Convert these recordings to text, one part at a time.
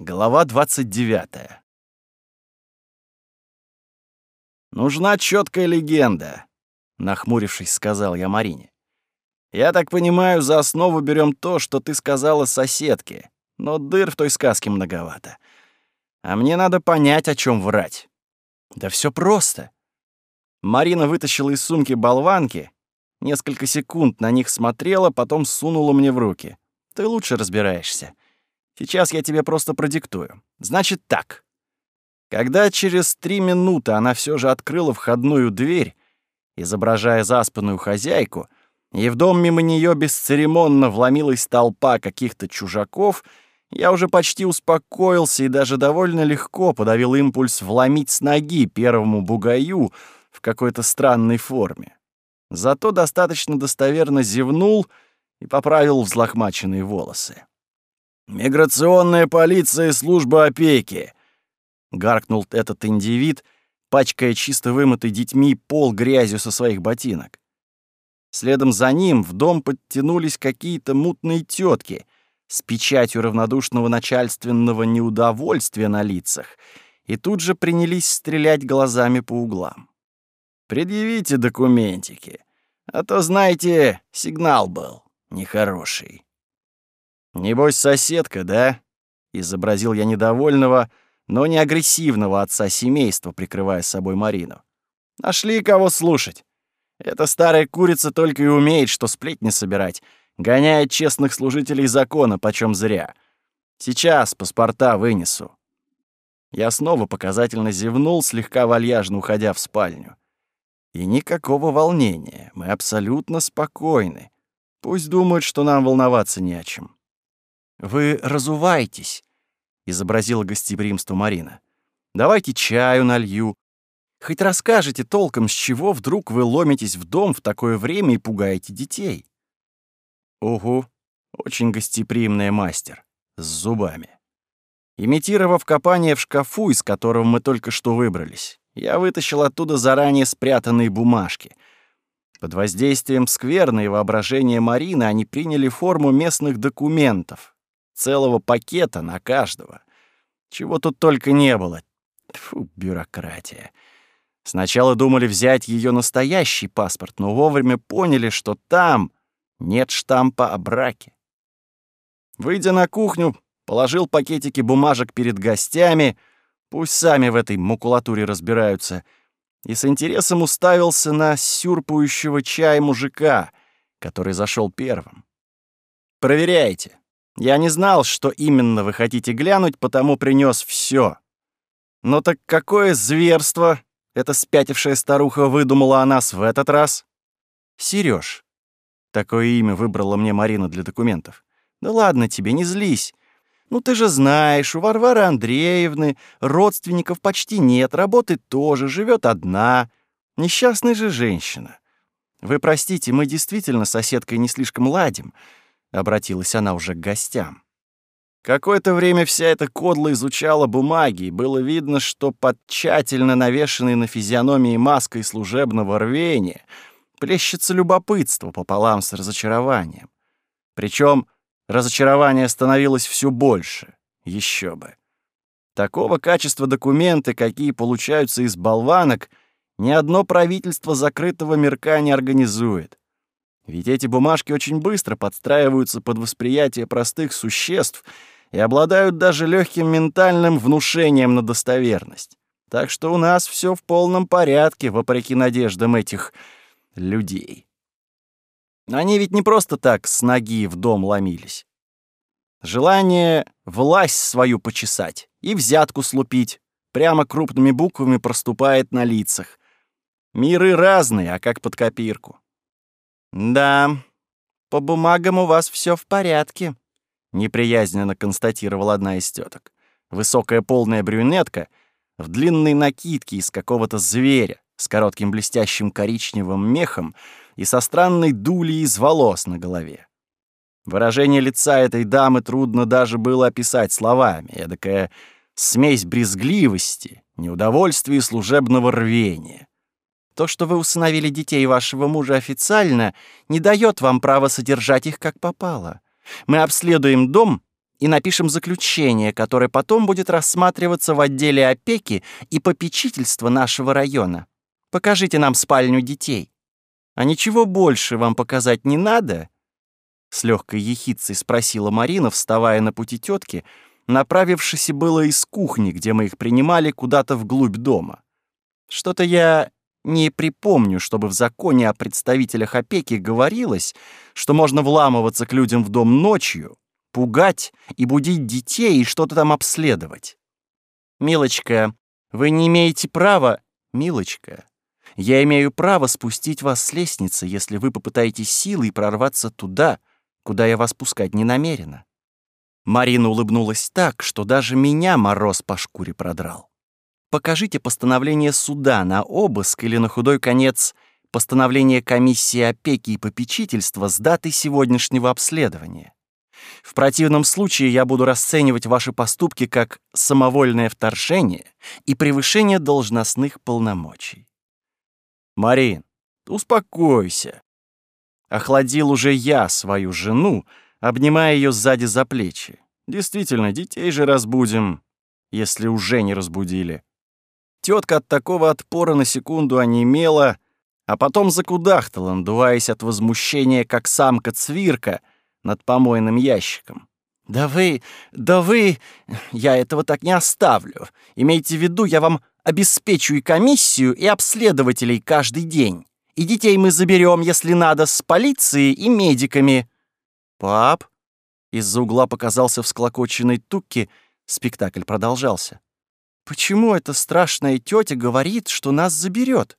Глава 29. «Нужна четкая легенда», — нахмурившись, сказал я Марине. «Я так понимаю, за основу берем то, что ты сказала соседке, но дыр в той сказке многовато. А мне надо понять, о чем врать». «Да все просто». Марина вытащила из сумки болванки, несколько секунд на них смотрела, потом сунула мне в руки. «Ты лучше разбираешься». Сейчас я тебе просто продиктую. Значит так. Когда через три минуты она все же открыла входную дверь, изображая заспанную хозяйку, и в дом мимо нее бесцеремонно вломилась толпа каких-то чужаков, я уже почти успокоился и даже довольно легко подавил импульс вломить с ноги первому бугаю в какой-то странной форме. Зато достаточно достоверно зевнул и поправил взлохмаченные волосы. «Миграционная полиция и служба опеки!» — гаркнул этот индивид, пачкая чисто вымытый детьми пол грязью со своих ботинок. Следом за ним в дом подтянулись какие-то мутные тетки с печатью равнодушного начальственного неудовольствия на лицах и тут же принялись стрелять глазами по углам. «Предъявите документики, а то, знаете, сигнал был нехороший». «Небось, соседка, да?» — изобразил я недовольного, но не агрессивного отца семейства, прикрывая собой Марину. «Нашли кого слушать. Эта старая курица только и умеет, что сплетни собирать, гоняет честных служителей закона почем зря. Сейчас паспорта вынесу». Я снова показательно зевнул, слегка вальяжно уходя в спальню. И никакого волнения, мы абсолютно спокойны. Пусть думают, что нам волноваться не о чем. «Вы разуваетесь», — изобразила гостеприимство Марина. «Давайте чаю налью. Хоть расскажете толком, с чего вдруг вы ломитесь в дом в такое время и пугаете детей». «Угу, очень гостеприимная мастер, с зубами». Имитировав копание в шкафу, из которого мы только что выбрались, я вытащил оттуда заранее спрятанные бумажки. Под воздействием скверны и воображения Марины они приняли форму местных документов, целого пакета на каждого. Чего тут только не было. Фу, бюрократия. Сначала думали взять ее настоящий паспорт, но вовремя поняли, что там нет штампа о браке. Выйдя на кухню, положил пакетики бумажек перед гостями, пусть сами в этой макулатуре разбираются, и с интересом уставился на сюрпающего чай мужика, который зашел первым. «Проверяйте. Я не знал, что именно вы хотите глянуть, потому принес все. Но так какое зверство эта спятившая старуха выдумала о нас в этот раз? Сереж. Такое имя выбрала мне Марина для документов. Да ладно тебе, не злись. Ну ты же знаешь, у Варвары Андреевны родственников почти нет, работы тоже, живет одна. Несчастная же женщина. Вы простите, мы действительно с соседкой не слишком ладим. — обратилась она уже к гостям. Какое-то время вся эта кодла изучала бумаги, и было видно, что под тщательно навешенной на физиономии маской служебного рвения плещется любопытство пополам с разочарованием. Причем разочарование становилось все больше, еще бы. Такого качества документы, какие получаются из болванок, ни одно правительство закрытого мирка не организует. Ведь эти бумажки очень быстро подстраиваются под восприятие простых существ и обладают даже легким ментальным внушением на достоверность. Так что у нас все в полном порядке, вопреки надеждам этих людей. Они ведь не просто так с ноги в дом ломились. Желание власть свою почесать и взятку слупить прямо крупными буквами проступает на лицах. Миры разные, а как под копирку. «Да, по бумагам у вас все в порядке», — неприязненно констатировала одна из теток. Высокая полная брюнетка в длинной накидке из какого-то зверя с коротким блестящим коричневым мехом и со странной дулей из волос на голове. Выражение лица этой дамы трудно даже было описать словами, эдакая смесь брезгливости, неудовольствия и служебного рвения. То, что вы усыновили детей вашего мужа официально, не дает вам права содержать их как попало. Мы обследуем дом и напишем заключение, которое потом будет рассматриваться в отделе опеки и попечительства нашего района. Покажите нам спальню детей. А ничего больше вам показать не надо?» С легкой ехицей спросила Марина, вставая на пути тетки, направившись было из кухни, где мы их принимали, куда-то вглубь дома. Что-то я не припомню, чтобы в законе о представителях опеки говорилось, что можно вламываться к людям в дом ночью, пугать и будить детей и что-то там обследовать. «Милочка, вы не имеете права...» «Милочка, я имею право спустить вас с лестницы, если вы попытаетесь силой прорваться туда, куда я вас пускать не намерена». Марина улыбнулась так, что даже меня мороз по шкуре продрал. Покажите постановление суда на обыск или на худой конец постановление комиссии опеки и попечительства с датой сегодняшнего обследования. В противном случае я буду расценивать ваши поступки как самовольное вторжение и превышение должностных полномочий. Марин, успокойся. Охладил уже я свою жену, обнимая ее сзади за плечи. Действительно, детей же разбудим, если уже не разбудили. Тетка от такого отпора на секунду онемела, а потом закудахтала, надуваясь от возмущения, как самка-цвирка над помойным ящиком. «Да вы, да вы, я этого так не оставлю. Имейте в виду, я вам обеспечу и комиссию, и обследователей каждый день. И детей мы заберем, если надо, с полицией и медиками». «Пап?» Из-за угла показался всклокоченный Тукки, спектакль продолжался. Почему эта страшная тетя говорит, что нас заберет?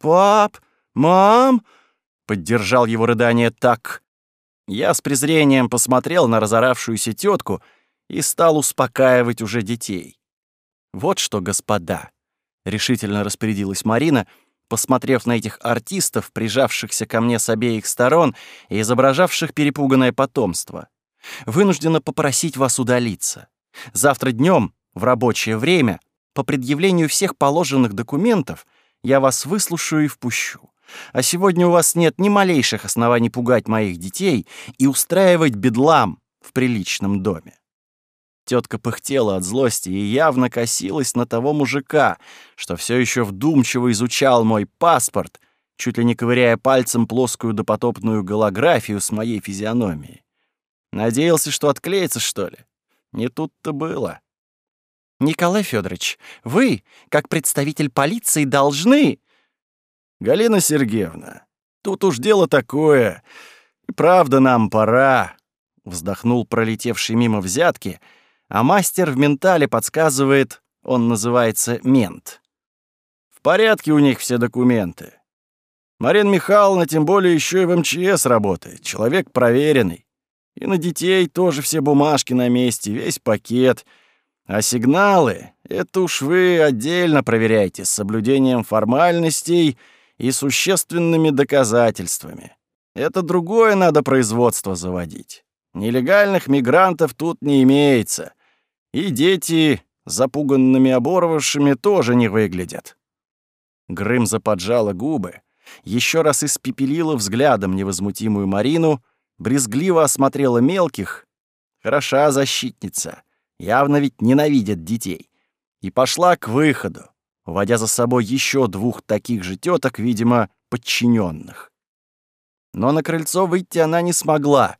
Пап, мам, поддержал его рыдание так. Я с презрением посмотрел на разоравшуюся тетку и стал успокаивать уже детей. Вот что, господа, решительно распорядилась Марина, посмотрев на этих артистов, прижавшихся ко мне с обеих сторон и изображавших перепуганное потомство. Вынуждена попросить вас удалиться. Завтра днем в рабочее время, по предъявлению всех положенных документов, я вас выслушаю и впущу. А сегодня у вас нет ни малейших оснований пугать моих детей и устраивать бедлам в приличном доме. Тетка пыхтела от злости и явно косилась на того мужика, что все еще вдумчиво изучал мой паспорт, чуть ли не ковыряя пальцем плоскую допотопную голографию с моей физиономией. Надеялся, что отклеится, что ли? Не тут-то было. Николай Федорович, вы, как представитель полиции, должны... Галина Сергеевна, тут уж дело такое. И правда нам пора. Вздохнул пролетевший мимо взятки, а мастер в ментале подсказывает, он называется мент. В порядке у них все документы. Марина Михайловна тем более еще и в МЧС работает, человек проверенный. И на детей тоже все бумажки на месте, весь пакет — а сигналы — это уж вы отдельно проверяйте с соблюдением формальностей и существенными доказательствами. Это другое надо производство заводить. Нелегальных мигрантов тут не имеется. И дети запуганными оборвавшими тоже не выглядят. Грымза поджала губы, еще раз испепелила взглядом невозмутимую Марину, брезгливо осмотрела мелких. Хороша защитница — явно ведь ненавидят детей, и пошла к выходу, уводя за собой еще двух таких же теток, видимо, подчиненных. Но на крыльцо выйти она не смогла,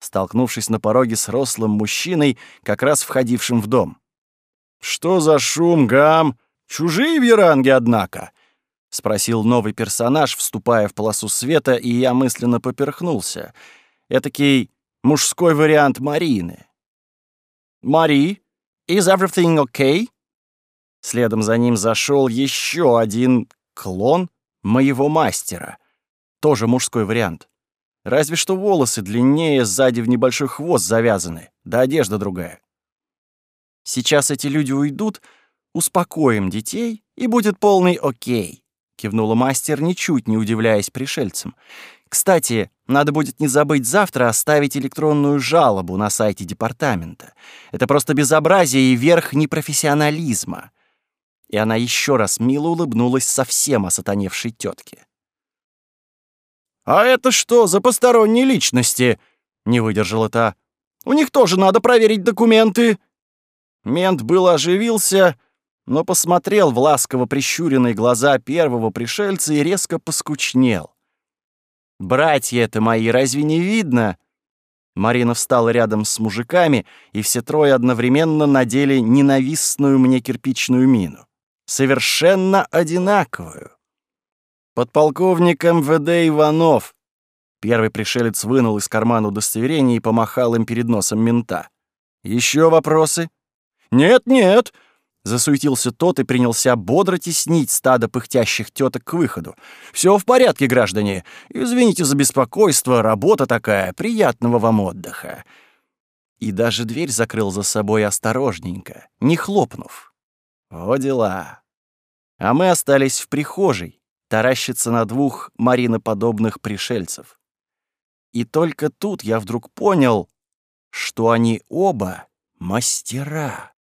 столкнувшись на пороге с рослым мужчиной, как раз входившим в дом. «Что за шум, гам? Чужие в Яранге, однако?» — спросил новый персонаж, вступая в полосу света, и я мысленно поперхнулся. Этакий мужской вариант Марины. «Мари, is everything okay?» Следом за ним зашел еще один клон моего мастера. Тоже мужской вариант. Разве что волосы длиннее, сзади в небольшой хвост завязаны, да одежда другая. Сейчас эти люди уйдут, успокоим детей, и будет полный окей, кивнула мастер, ничуть не удивляясь пришельцам. Кстати, надо будет не забыть завтра оставить электронную жалобу на сайте департамента. Это просто безобразие и верх непрофессионализма. И она еще раз мило улыбнулась совсем осатаневшей тетке. «А это что за посторонние личности?» — не выдержала та. У них тоже надо проверить документы». Мент был оживился, но посмотрел в ласково прищуренные глаза первого пришельца и резко поскучнел. «Братья это мои, разве не видно?» Марина встала рядом с мужиками, и все трое одновременно надели ненавистную мне кирпичную мину. Совершенно одинаковую. Подполковник МВД Иванов. Первый пришелец вынул из кармана удостоверение и помахал им перед носом мента. Еще вопросы? «Нет-нет», — засуетился тот и принялся бодро теснить стадо пыхтящих теток к выходу. «Все в порядке, граждане. Извините за беспокойство, работа такая, приятного вам отдыха». И даже дверь закрыл за собой осторожненько, не хлопнув. О дела. А мы остались в прихожей, таращиться на двух мариноподобных пришельцев. И только тут я вдруг понял, что они оба мастера.